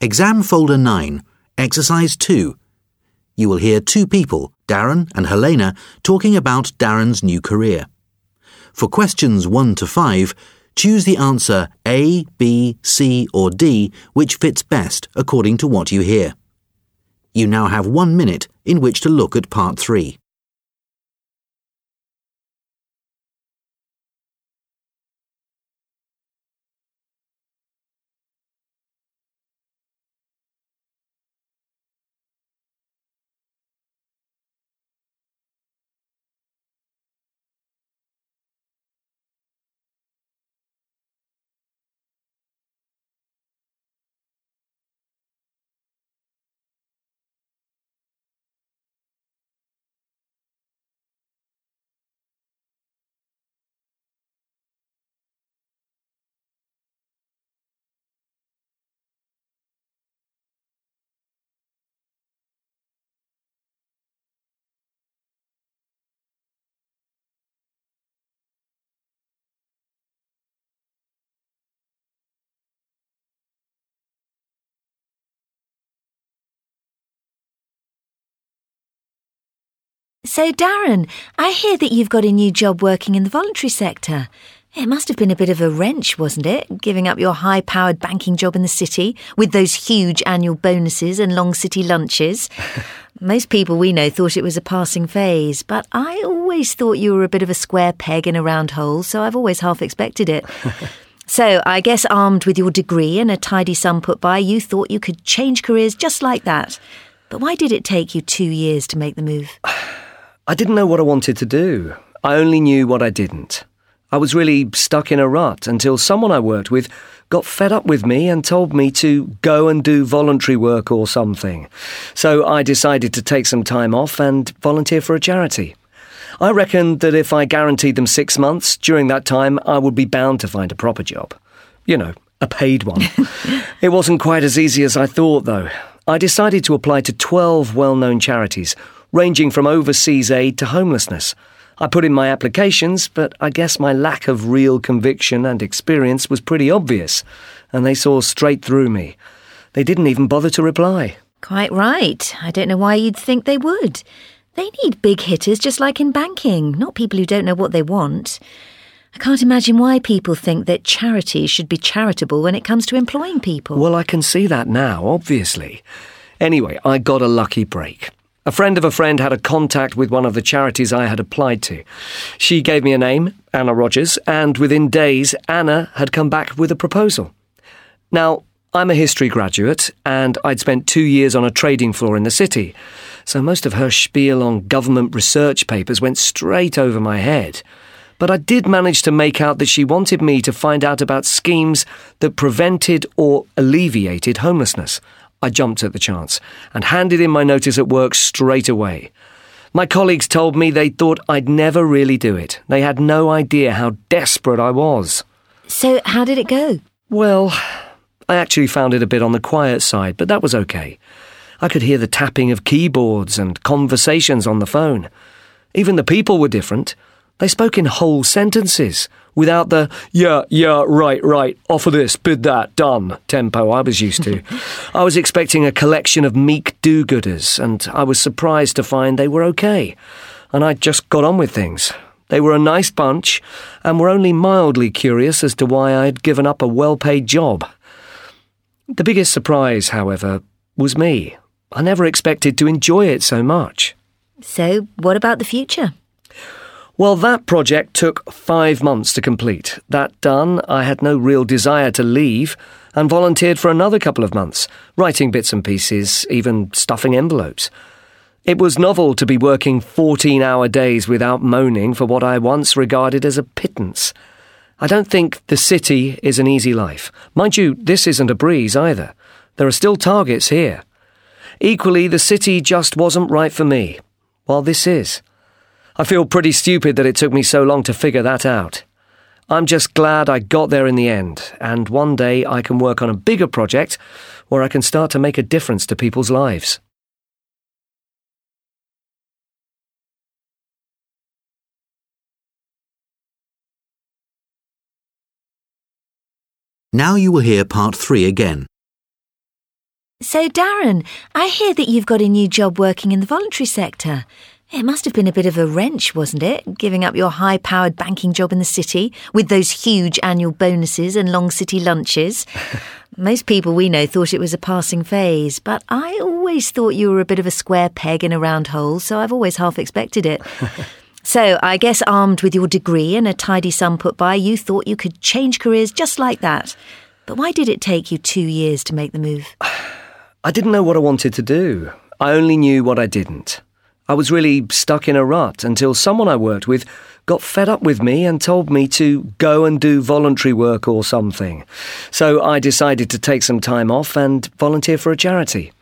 Exam Folder 9, Exercise 2. You will hear two people, Darren and Helena, talking about Darren's new career. For questions 1 to 5, choose the answer A, B, C, or D which fits best according to what you hear. You now have one minute in which to look at Part 3. So, Darren, I hear that you've got a new job working in the voluntary sector. It must have been a bit of a wrench, wasn't it? Giving up your high powered banking job in the city with those huge annual bonuses and long city lunches. Most people we know thought it was a passing phase, but I always thought you were a bit of a square peg in a round hole, so I've always half expected it. so, I guess armed with your degree and a tidy sum put by, you thought you could change careers just like that. But why did it take you two years to make the move? I didn't know what I wanted to do. I only knew what I didn't. I was really stuck in a rut until someone I worked with got fed up with me and told me to go and do voluntary work or something. So I decided to take some time off and volunteer for a charity. I reckoned that if I guaranteed them six months, during that time I would be bound to find a proper job. You know, a paid one. it wasn't quite as easy as I thought, though. I decided to apply to 12 well known charities ranging from overseas aid to homelessness. I put in my applications, but I guess my lack of real conviction and experience was pretty obvious, and they saw straight through me. They didn't even bother to reply. Quite right. I don't know why you'd think they would. They need big hitters just like in banking, not people who don't know what they want. I can't imagine why people think that charities should be charitable when it comes to employing people. Well, I can see that now, obviously. Anyway, I got a lucky break. A friend of a friend had a contact with one of the charities I had applied to. She gave me a name, Anna Rogers, and within days, Anna had come back with a proposal. Now, I'm a history graduate, and I'd spent two years on a trading floor in the city, so most of her spiel on government research papers went straight over my head. But I did manage to make out that she wanted me to find out about schemes that prevented or alleviated homelessness. I jumped at the chance and handed in my notice at work straight away. My colleagues told me they thought I'd never really do it. They had no idea how desperate I was. So, how did it go? Well, I actually found it a bit on the quiet side, but that was okay. I could hear the tapping of keyboards and conversations on the phone. Even the people were different. They spoke in whole sentences, without the, yeah, yeah, right, right, offer this, bid that, done tempo I was used to. I was expecting a collection of meek do gooders, and I was surprised to find they were okay. And I just got on with things. They were a nice bunch, and were only mildly curious as to why I had given up a well paid job. The biggest surprise, however, was me. I never expected to enjoy it so much. So, what about the future? Well, that project took five months to complete. That done, I had no real desire to leave and volunteered for another couple of months, writing bits and pieces, even stuffing envelopes. It was novel to be working 14 hour days without moaning for what I once regarded as a pittance. I don't think the city is an easy life. Mind you, this isn't a breeze either. There are still targets here. Equally, the city just wasn't right for me, while this is. I feel pretty stupid that it took me so long to figure that out. I'm just glad I got there in the end, and one day I can work on a bigger project where I can start to make a difference to people's lives. Now you will hear part three again. So, Darren, I hear that you've got a new job working in the voluntary sector. It must have been a bit of a wrench, wasn't it? Giving up your high powered banking job in the city with those huge annual bonuses and long city lunches. Most people we know thought it was a passing phase, but I always thought you were a bit of a square peg in a round hole, so I've always half expected it. so I guess armed with your degree and a tidy sum put by, you thought you could change careers just like that. But why did it take you two years to make the move? I didn't know what I wanted to do. I only knew what I didn't. I was really stuck in a rut until someone I worked with got fed up with me and told me to go and do voluntary work or something. So I decided to take some time off and volunteer for a charity.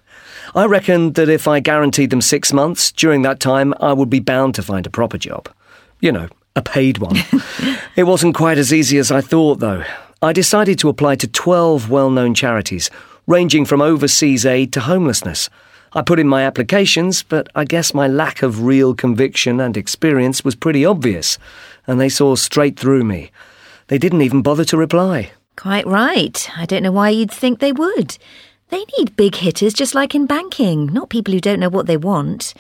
I reckoned that if I guaranteed them six months, during that time I would be bound to find a proper job. You know, a paid one. it wasn't quite as easy as I thought, though. I decided to apply to 12 well known charities ranging from overseas aid to homelessness. I put in my applications, but I guess my lack of real conviction and experience was pretty obvious, and they saw straight through me. They didn't even bother to reply. Quite right. I don't know why you'd think they would. They need big hitters just like in banking, not people who don't know what they want.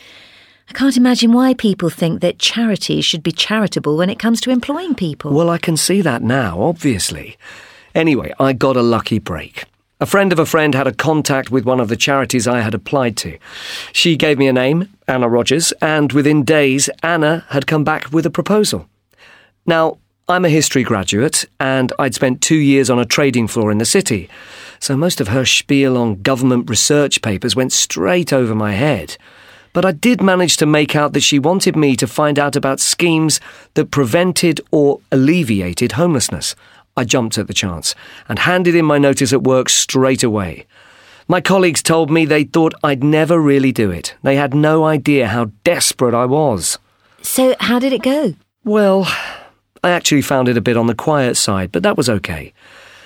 I can't imagine why people think that charities should be charitable when it comes to employing people. Well, I can see that now, obviously. Anyway, I got a lucky break. A friend of a friend had a contact with one of the charities I had applied to. She gave me a name, Anna Rogers, and within days, Anna had come back with a proposal. Now, I'm a history graduate, and I'd spent two years on a trading floor in the city, so most of her spiel on government research papers went straight over my head. But I did manage to make out that she wanted me to find out about schemes that prevented or alleviated homelessness. I jumped at the chance and handed in my notice at work straight away. My colleagues told me they thought I'd never really do it. They had no idea how desperate I was. So, how did it go? Well, I actually found it a bit on the quiet side, but that was okay.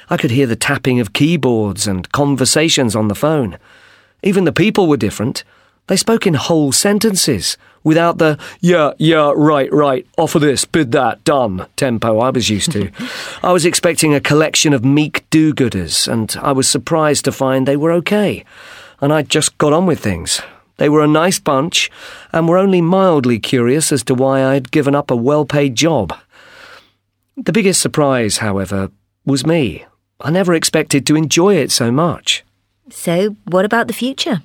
I could hear the tapping of keyboards and conversations on the phone. Even the people were different. They spoke in whole sentences, without the, yeah, yeah, right, right, offer this, bid that, done tempo I was used to. I was expecting a collection of meek do gooders, and I was surprised to find they were okay. And I just got on with things. They were a nice bunch, and were only mildly curious as to why I had given up a well paid job. The biggest surprise, however, was me. I never expected to enjoy it so much. So, what about the future?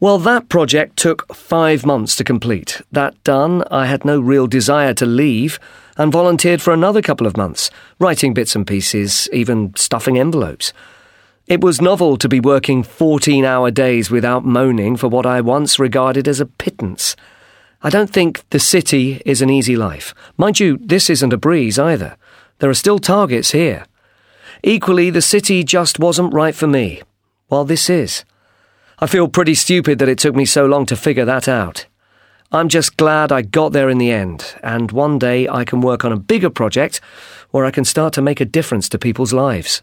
Well, that project took five months to complete. That done, I had no real desire to leave and volunteered for another couple of months, writing bits and pieces, even stuffing envelopes. It was novel to be working 14 hour days without moaning for what I once regarded as a pittance. I don't think the city is an easy life. Mind you, this isn't a breeze either. There are still targets here. Equally, the city just wasn't right for me, while this is. I feel pretty stupid that it took me so long to figure that out. I'm just glad I got there in the end, and one day I can work on a bigger project where I can start to make a difference to people's lives.